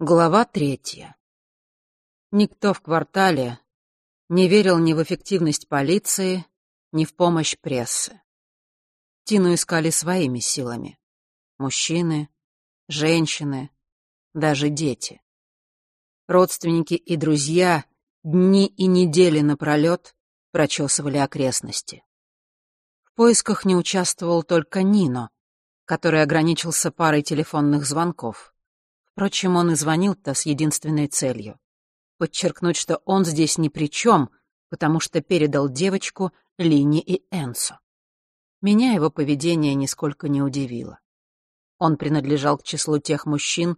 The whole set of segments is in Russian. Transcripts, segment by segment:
Глава третья. Никто в квартале не верил ни в эффективность полиции, ни в помощь прессы. Тину искали своими силами. Мужчины, женщины, даже дети. Родственники и друзья дни и недели напролет прочесывали окрестности. В поисках не участвовал только Нино, который ограничился парой телефонных звонков. Впрочем, он и звонил-то с единственной целью — подчеркнуть, что он здесь ни при чем, потому что передал девочку Лине и Энсо. Меня его поведение нисколько не удивило. Он принадлежал к числу тех мужчин,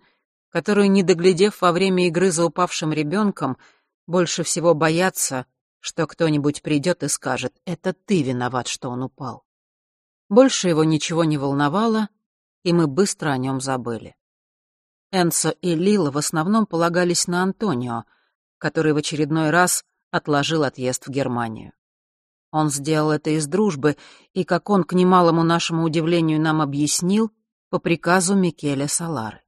которые, не доглядев во время игры за упавшим ребенком, больше всего боятся, что кто-нибудь придет и скажет «это ты виноват, что он упал». Больше его ничего не волновало, и мы быстро о нем забыли. Энсо и Лила в основном полагались на Антонио, который в очередной раз отложил отъезд в Германию. Он сделал это из дружбы, и, как он, к немалому нашему удивлению, нам объяснил, по приказу Микеля Салары.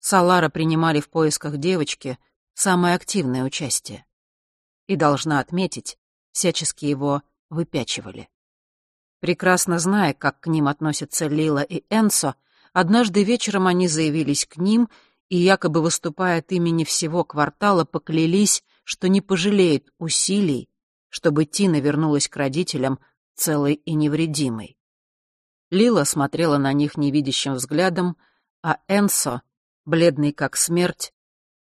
Салара принимали в поисках девочки самое активное участие. И, должна отметить, всячески его выпячивали. Прекрасно зная, как к ним относятся Лила и Энсо, Однажды вечером они заявились к ним и, якобы выступая от имени всего квартала, поклялись, что не пожалеют усилий, чтобы Тина вернулась к родителям целой и невредимой. Лила смотрела на них невидящим взглядом, а Энсо, бледный как смерть,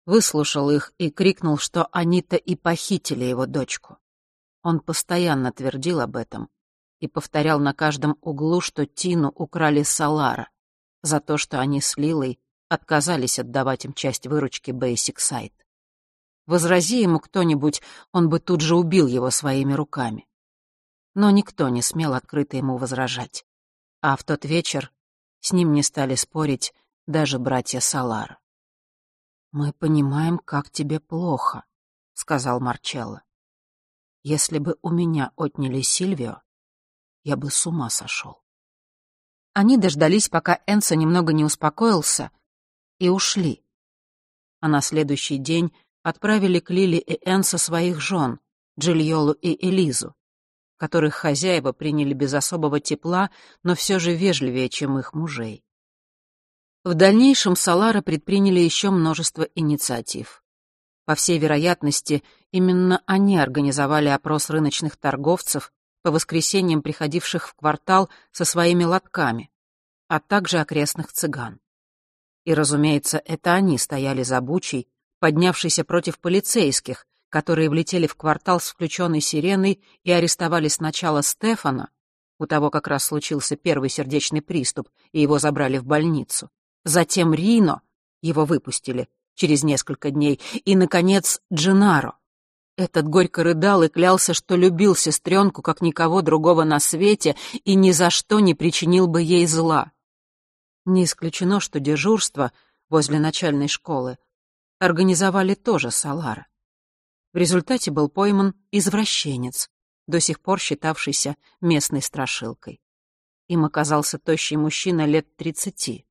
выслушал их и крикнул, что они-то и похитили его дочку. Он постоянно твердил об этом и повторял на каждом углу, что Тину украли Салара за то, что они с Лилой отказались отдавать им часть выручки Basic Site. Возрази ему кто-нибудь, он бы тут же убил его своими руками. Но никто не смел открыто ему возражать. А в тот вечер с ним не стали спорить даже братья Салар. «Мы понимаем, как тебе плохо», — сказал Марчелло. «Если бы у меня отняли Сильвио, я бы с ума сошел». Они дождались, пока Энсо немного не успокоился, и ушли. А на следующий день отправили к Лили и Энсо своих жен, Джильолу и Элизу, которых хозяева приняли без особого тепла, но все же вежливее, чем их мужей. В дальнейшем Салара предприняли еще множество инициатив. По всей вероятности, именно они организовали опрос рыночных торговцев по воскресеньям приходивших в квартал со своими лотками, а также окрестных цыган. И, разумеется, это они стояли за бучей, поднявшейся против полицейских, которые влетели в квартал с включенной сиреной и арестовали сначала Стефана, у того как раз случился первый сердечный приступ, и его забрали в больницу, затем Рино, его выпустили через несколько дней, и, наконец, Дженаро, этот горько рыдал и клялся, что любил сестренку, как никого другого на свете, и ни за что не причинил бы ей зла. Не исключено, что дежурство возле начальной школы организовали тоже Салара. В результате был пойман извращенец, до сих пор считавшийся местной страшилкой. Им оказался тощий мужчина лет тридцати.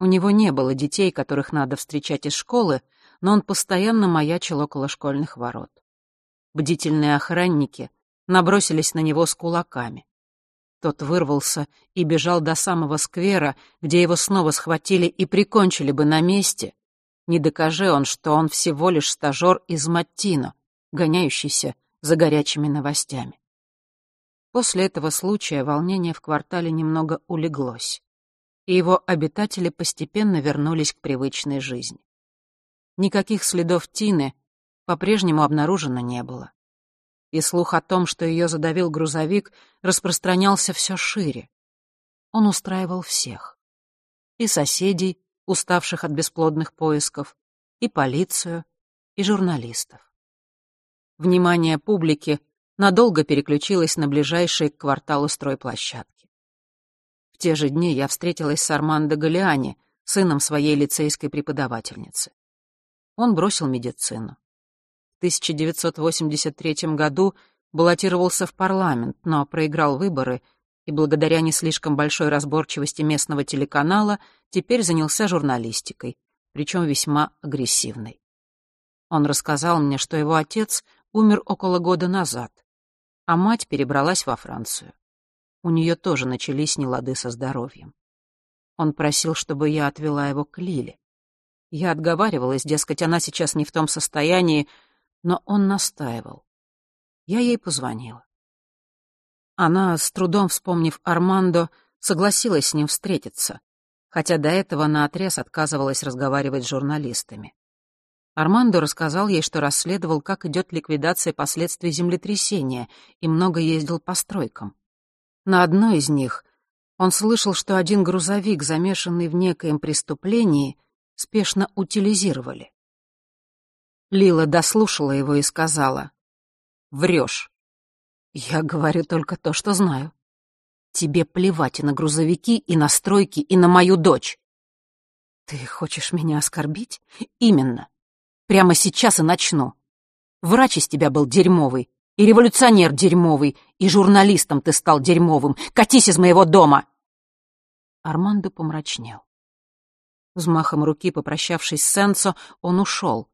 У него не было детей, которых надо встречать из школы, но он постоянно маячил около школьных ворот. Бдительные охранники набросились на него с кулаками. Тот вырвался и бежал до самого сквера, где его снова схватили и прикончили бы на месте. Не докажи он, что он всего лишь стажер из Маттино, гоняющийся за горячими новостями. После этого случая волнение в квартале немного улеглось, и его обитатели постепенно вернулись к привычной жизни. Никаких следов Тины по-прежнему обнаружено не было. И слух о том, что ее задавил грузовик, распространялся все шире. Он устраивал всех. И соседей, уставших от бесплодных поисков, и полицию, и журналистов. Внимание публики надолго переключилось на ближайшие к кварталу стройплощадки. В те же дни я встретилась с Армандо Галиани, сыном своей лицейской преподавательницы. Он бросил медицину. 1983 году баллотировался в парламент, но проиграл выборы и благодаря не слишком большой разборчивости местного телеканала теперь занялся журналистикой, причем весьма агрессивной. Он рассказал мне, что его отец умер около года назад, а мать перебралась во Францию. У нее тоже начались нелады со здоровьем. Он просил, чтобы я отвела его к Лиле. Я отговаривалась, дескать, она сейчас не в том состоянии, но он настаивал. Я ей позвонила. Она, с трудом вспомнив Армандо, согласилась с ним встретиться, хотя до этого наотрез отказывалась разговаривать с журналистами. Армандо рассказал ей, что расследовал, как идет ликвидация последствий землетрясения, и много ездил по стройкам. На одной из них он слышал, что один грузовик, замешанный в некоем преступлении, спешно утилизировали. Лила дослушала его и сказала, «Врешь. Я говорю только то, что знаю. Тебе плевать и на грузовики, и на стройки, и на мою дочь. Ты хочешь меня оскорбить? Именно. Прямо сейчас и начну. Врач из тебя был дерьмовый, и революционер дерьмовый, и журналистом ты стал дерьмовым. Катись из моего дома!» Армандо помрачнел. Взмахом руки, попрощавшись с Сенцо, он ушел.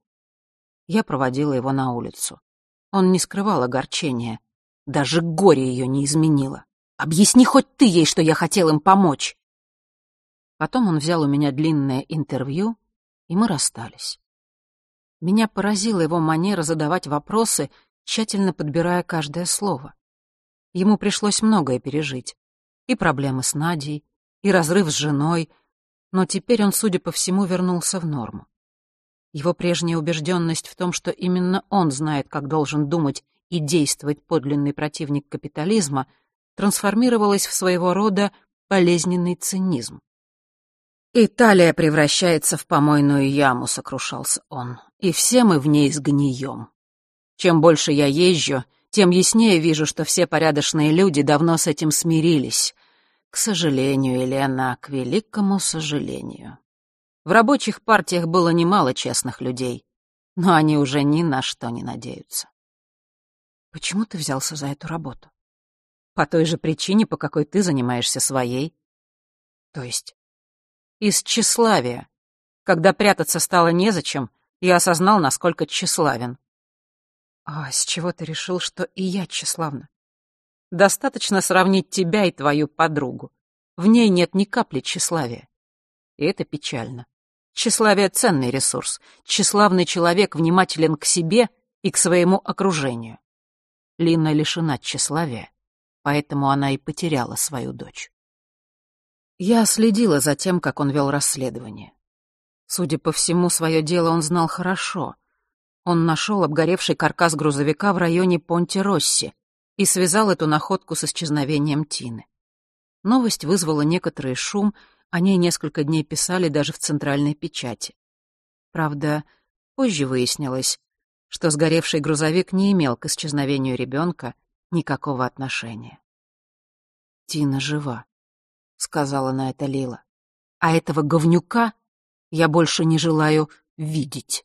Я проводила его на улицу. Он не скрывал огорчения. Даже горе ее не изменило. Объясни хоть ты ей, что я хотел им помочь. Потом он взял у меня длинное интервью, и мы расстались. Меня поразила его манера задавать вопросы, тщательно подбирая каждое слово. Ему пришлось многое пережить. И проблемы с Надей, и разрыв с женой, но теперь он, судя по всему, вернулся в норму. Его прежняя убежденность в том, что именно он знает, как должен думать и действовать подлинный противник капитализма, трансформировалась в своего рода болезненный цинизм. «Италия превращается в помойную яму», — сокрушался он, — «и все мы в ней сгнием. Чем больше я езжу, тем яснее вижу, что все порядочные люди давно с этим смирились. К сожалению, Елена, к великому сожалению. В рабочих партиях было немало честных людей, но они уже ни на что не надеются. Почему ты взялся за эту работу? По той же причине, по какой ты занимаешься своей. То есть? Из тщеславия. Когда прятаться стало незачем, я осознал, насколько тщеславен. А с чего ты решил, что и я тщеславна? Достаточно сравнить тебя и твою подругу. В ней нет ни капли тщеславия. И это печально. Тщеславие — ценный ресурс. Тщеславный человек внимателен к себе и к своему окружению. Лина лишена тщеславия, поэтому она и потеряла свою дочь. Я следила за тем, как он вел расследование. Судя по всему, свое дело он знал хорошо. Он нашел обгоревший каркас грузовика в районе Понте-Росси и связал эту находку с исчезновением Тины. Новость вызвала некоторый шум, о ней несколько дней писали даже в центральной печати. Правда, позже выяснилось, что сгоревший грузовик не имел к исчезновению ребенка никакого отношения. «Тина жива», — сказала на это Лила. «А этого говнюка я больше не желаю видеть».